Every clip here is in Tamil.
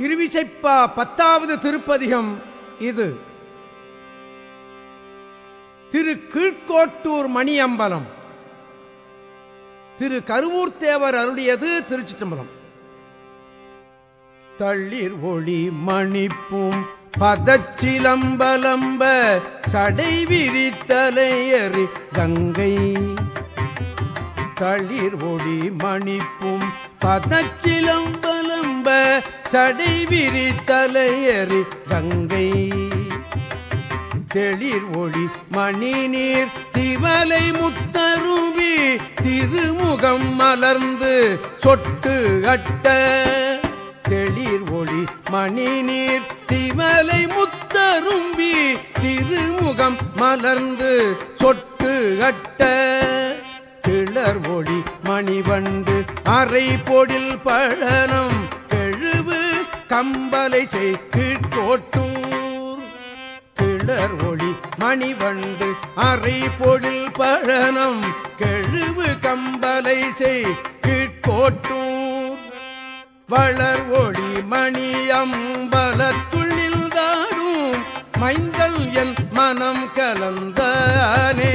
திருவிசைப்பா பத்தாவது திருப்பதிகம் இது. திரு கீழ்கோட்டூர் மணியம்பலம். திரு கருவூர்த்தேவர் அருளியது திருச்சிற்றம்பலம் தள்ளிர் ஒளி மணிப்பும் பதச்சிலம்பலம்ப சடை விரித்தலையறி கங்கை. தளிர் ஒளி மணிப்பும் பதச்சிலம்பலம்ப சடை விரித்தலையறி கங்கை. தெளிர் ஒளி மணி நீர் திவலை முத்தருவி திருமுகம் மலர்ந்து சொட்டு கட்ட தெளிர் ஒளி மணி நீர் திவலை முத்தரும்பி திருமுகம் மலர்ந்து சொட்டு கட்ட கிளர் ஒளி மணிவண்டு அரை பொடில் பழனம் கெழுவு கம்பலை செய் கிளர் ஒளி மணிவண்டு அரை பொழில் பழனம் கெழுவு கம்பலை செய் வளர் ஒளி மணி அம்பலத்துள்ளில் தாடும் மைந்தல் என் மனம் கலந்தானே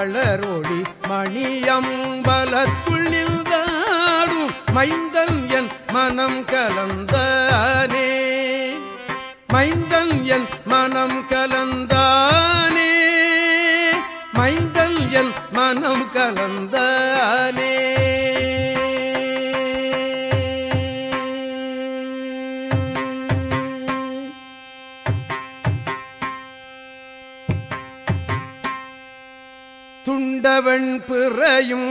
வளரொளி மணியம்பலத்துள்ளில் தாடும் மைந்தன் என் மனம் கலந்தானே. மைந்தன் என் மனம் கலந்தானே. மைந்தன் என் மனம் கலந்தானே துண்டவன் பிறையும்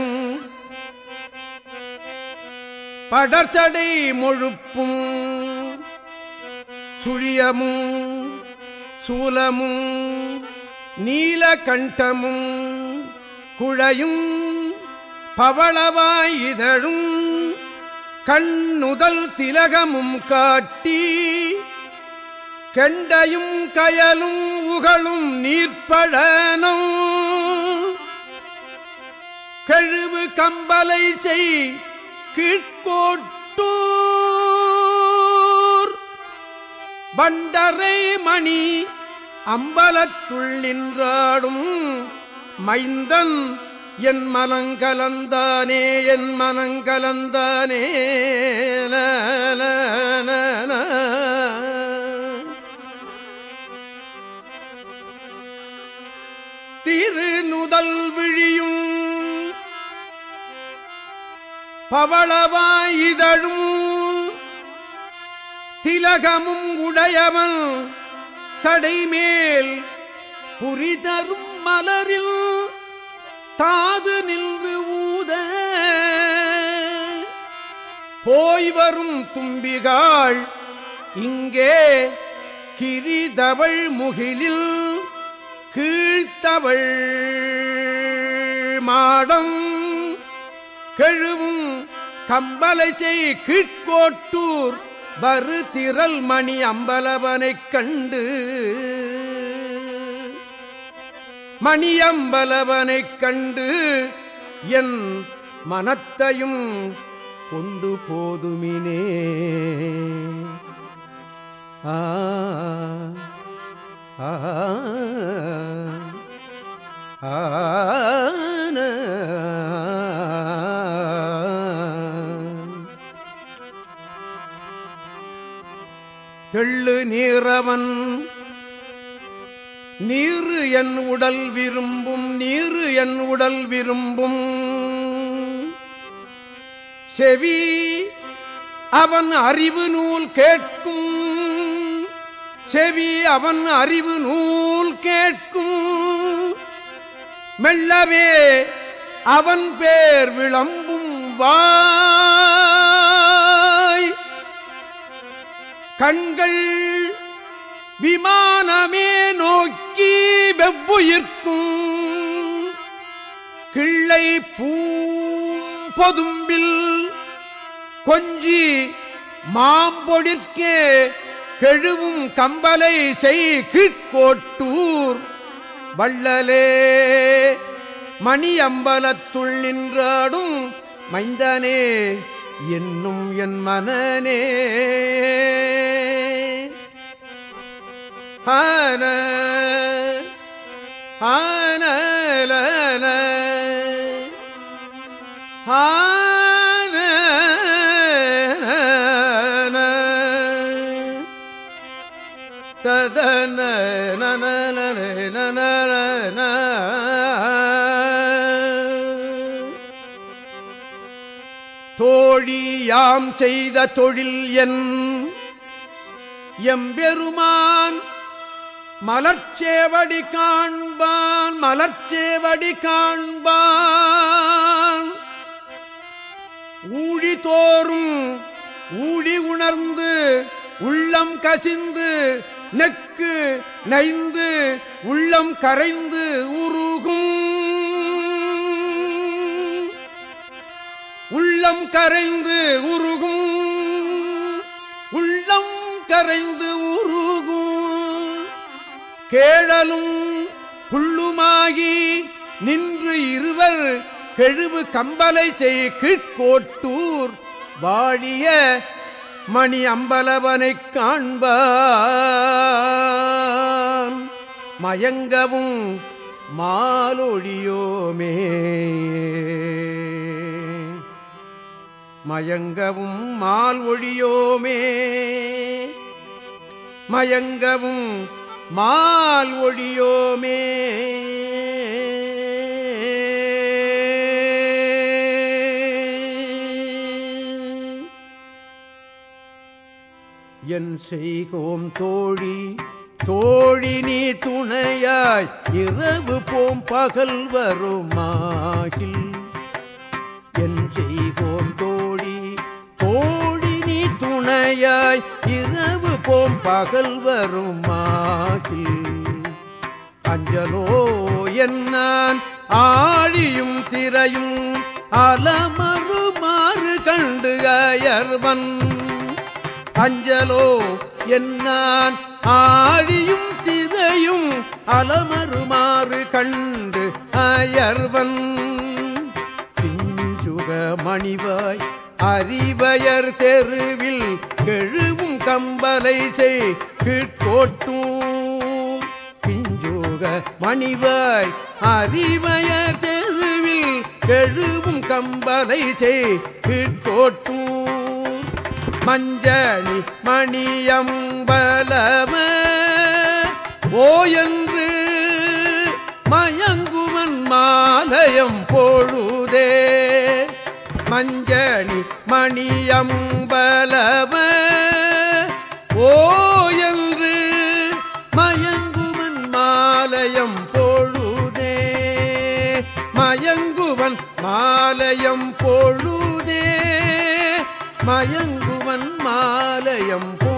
படர்ச்சடை முழுப்பும் சுழியமும் சூலமும் நீலகண்டமும் குழையும் பவளவாய் இதழும் கண்ணுதல் திலகமும் காட்டி கெண்டையும் கயலும் உகழும் நீர்ப்பழனும் கழுவு கம்பலை செய் கீழ்கோட்டூர். பண்டரை மணி அம்பலத்துள் நின்றாடும் மைந்தன் என் மனங்கலந்தானே என் மனங்கலந்தானே பவளவாயிதழும் திலகமும் உடையவன் சடைமேல் புரிதரும் மலரில் தாது நின்று ஊத போய் வரும் தும்பிகாள் இங்கே கிரிதவள் முகிலில் கீழ்த்தவள் மாடம் கெழுவும் கம்பலை செய் கீழ்கோட்டூர் வரு திரள் மணி அம்பலவனைக் கண்டு. மணியம்பலவனைக் கண்டு என் மனத்தையும் கொண்டு போதுமினே. ஆ ஆ ஆன தெள்ளு நீரவன். நீரு என் உடல் விரும்பும் நீரு என் உடல் விரும்பும். செவி அவன் அறிவு நூல் கேட்கும். செவி அவன் அறிவு நூல் கேட்கும். மெல்லவே அவன் பேர் விளம்பும் வா கண்கள் விமானமே நோக்கி வெவ்வுயிர்க்கும். கிள்ளை பூம்பொதும்பில் கொஞ்சி மாம்பொடிற்கே கெழுவும் கம்பலை செய் கீழ்கோட்டூர் வள்ளலே மணி அம்பலத்துள் நின்றாடும் மைந்தனே என்னும் என் மனநே. ஆன ஆனலன ஆன யாம் செய்த தொழில் என் எம்பெருமான் மலர்ச்சேவடி காண்பான் மலர்ச்சேவடி காண்பான். ஊழி தோறும் ஊழி உணர்ந்து உள்ளம் கசிந்து நெக்கு நைந்து உள்ளம் கரைந்து உருகும். உள்ளம் கரைந்து கேழலும் புள்ளுமாகி நின்று இருவர் கெழுவு கம்பலை செய் கீழ்கோட்டூர் வாழிய மணி அம்பலவனைக் காண்பான். மயங்கவும் மாலொழியோமே. மயங்கவும் மால் ஒழியோமே மயங்கவும் மால் ஒழியோமே. என் செய்கோம் தோழி தோழி நீ துணையாய் இரவு போம் பகல் வருமாகில். என் செய்கோம் தோழி தோழி துணையாய் இரவு போம் பகல் வருமாகில் அஞ்சலோ என்னான் ஆழியும் திரையும் அலமறுமாறு கண்டு அயர்வன். அஞ்சலோ என்னான் ஆழியும் திரையும் அலமறுமாறு கண்டு அயர்வன். பிஞ்சுக மணிவாய் அறிவயர் தெருவில் கெழுவும் கம்பலை செய் கீழ்கோட்டூர் பிஞ்சுக மணிவாய். அறிவயர் தெருவில் கெழுவும் கம்பலை செய் கீழ்கோட்டூர் மஞ்சணி மணியம்பலம. ஓயன்று மயங்குமன் மாலயம் போ மஞ்சணி மணியம்பலம ஓ என்று மயங்குமன் மாலயம் பொழுதே. மயங்குவன் மாலயம் பொழுதே. மயங்குவன் மாலயம் பொழுதே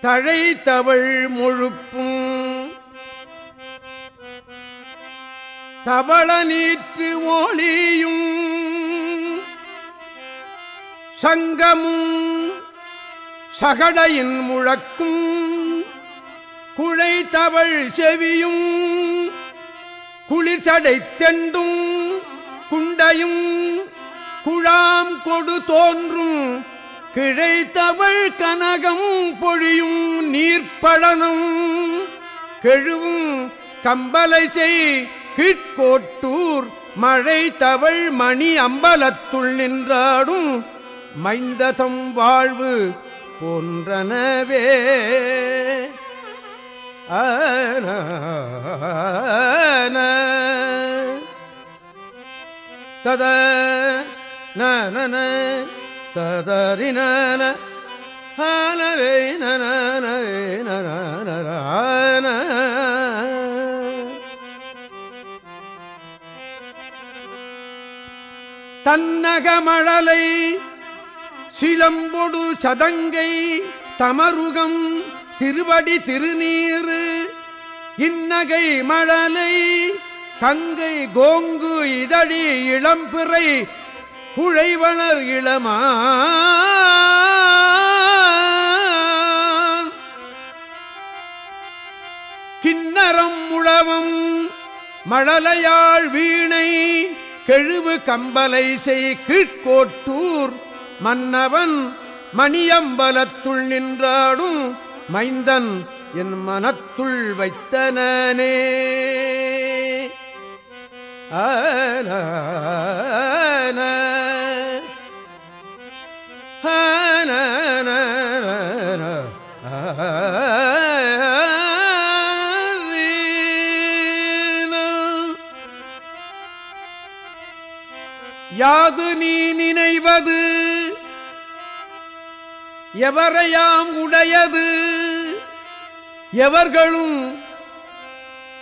தழை தவள் முழுப்பும். தவள நீற்று ஒளியும். சங்கமும் சகடையின் முழக்கும். குழை தவள் செவியும். குளிர்சடை தெண்டும் குண்டையும். குழாம் கொடு தோன்றும் கிழைத்தவள் கனகம் பொழியும் நீர்ப்பழனும். கெழுவும் கம்பலை செய் கீழ்கோட்டூர் மழை தவள் மணி அம்பலத்துள் நின்றாடும் மைந்ததம் வாழ்வு போன்றனவே. ஆன தத நன ததறின ஹானரே நன தன்னகமழலை சிலம்பொடு சதங்கை தமருகம் திருவடி திருநீரு இன்னகை மழலை கங்கை கோங்கு இதழி இளம்பிறை குழைவளர் இளமா கிண்ணரம் முழவம் மழலையாள் வீணை கெழுவு கம்பலை செய் கீழ்கோட்டூர் மன்னவன் மணியம்பலத்துள் நின்றாடும் மைந்தன் என் மனத்துள் வைத்தனே ஆன யாது நீ நினைவது எவரையாம் உடையது? எவர்களும்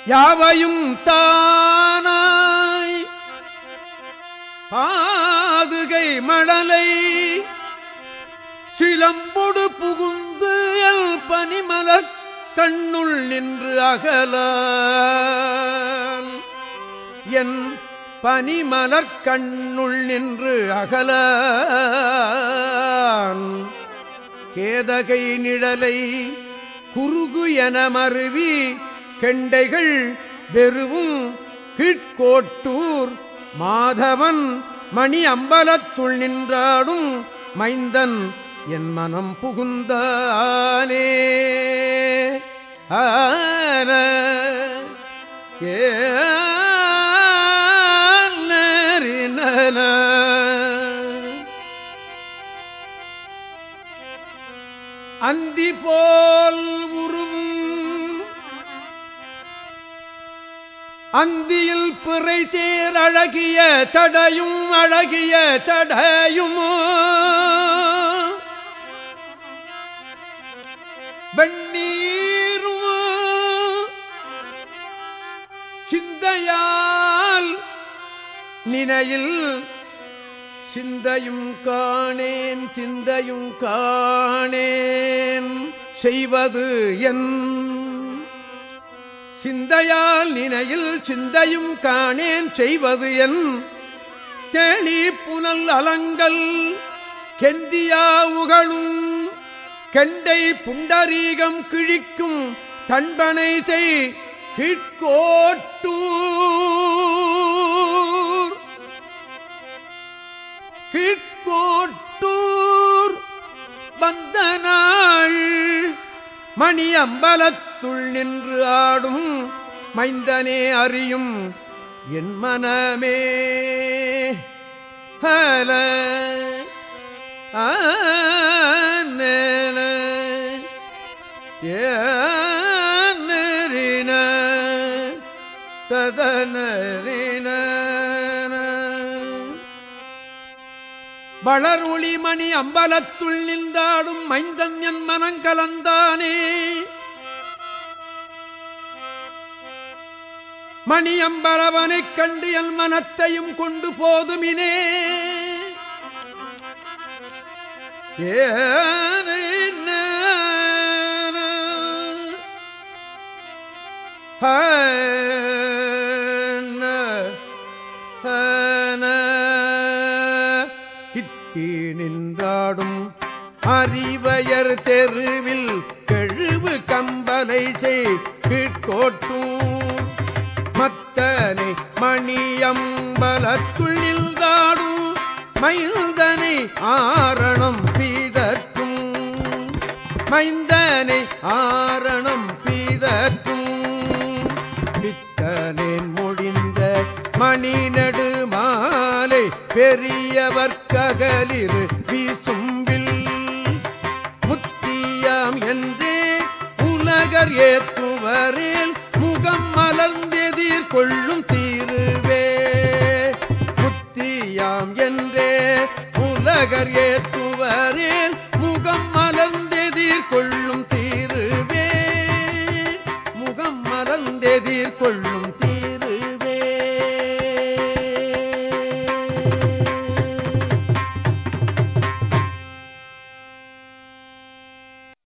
யாவையும் தானாய். பாதுகை மடலை சிலம்பொடு புகுந்து பனிமலர் கண்ணுள் நின்று அகல என் பனிமலர் கண்ணுள் நின்று அகல கேதகை நிழலை குறுகு என மருவி கெண்டைகள் வெறுவும் கீழ்கோட்டூர் மாதவன் மணி அம்பலத்துள் நின்றாடும் மைந்தன் என் மனம் புகுந்தானே. ஆன ஏ அந்தி போல் உருவும் அந்தியில் பிறை தேர் அழகிய தடையும் அழகிய தடையுமோ. வெண்ணீரும் சிந்தையால் நினையில் சிந்தையும் காணேன் சிந்தையும் காணேன். செய்வது என் சிந்தையால் நினையில் சிந்தையும் காணேன் செய்வது என் தேனி புனல் அலங்கள் கெந்தியா உகழும் கெண்டை புண்டரீகம் கிழிக்கும் தன்பனை செய் கீழ்கோட்டூ கீழ்கோட்டூர் வந்த நாள் மணி அம்பலத்துள் நின்று ஆடும் மைந்தனே அறியும் என் மனமே. ஹல ஆ. வளர் ஒளிமணி அம்பலத்துள் நின்றாடும் மைந்தன் என் மனங்கலந்தானே மணி அம்பரவனைக் கண்டு என் மனத்தையும் கொண்டு போதுமினே. ஏன ஹ அறிவயர் தெருவில் கெழுவு கம்பலை செய்கோட்டும் மத்தனை மணியம்பலத்துள் நின்றாடும் மைந்தனை ஆரணம் பீதற்றும் மைந்தனை ஆரணம் பீதற்றும் பித்தனேன் முடிந்த மணி நடுமாலை மாலை தேவரில் முகம் மலர்ந்தெதிர் கொள்ளும் தீருவே. புத்தியாம் என்றே உலகர் ஏற்றுவரில்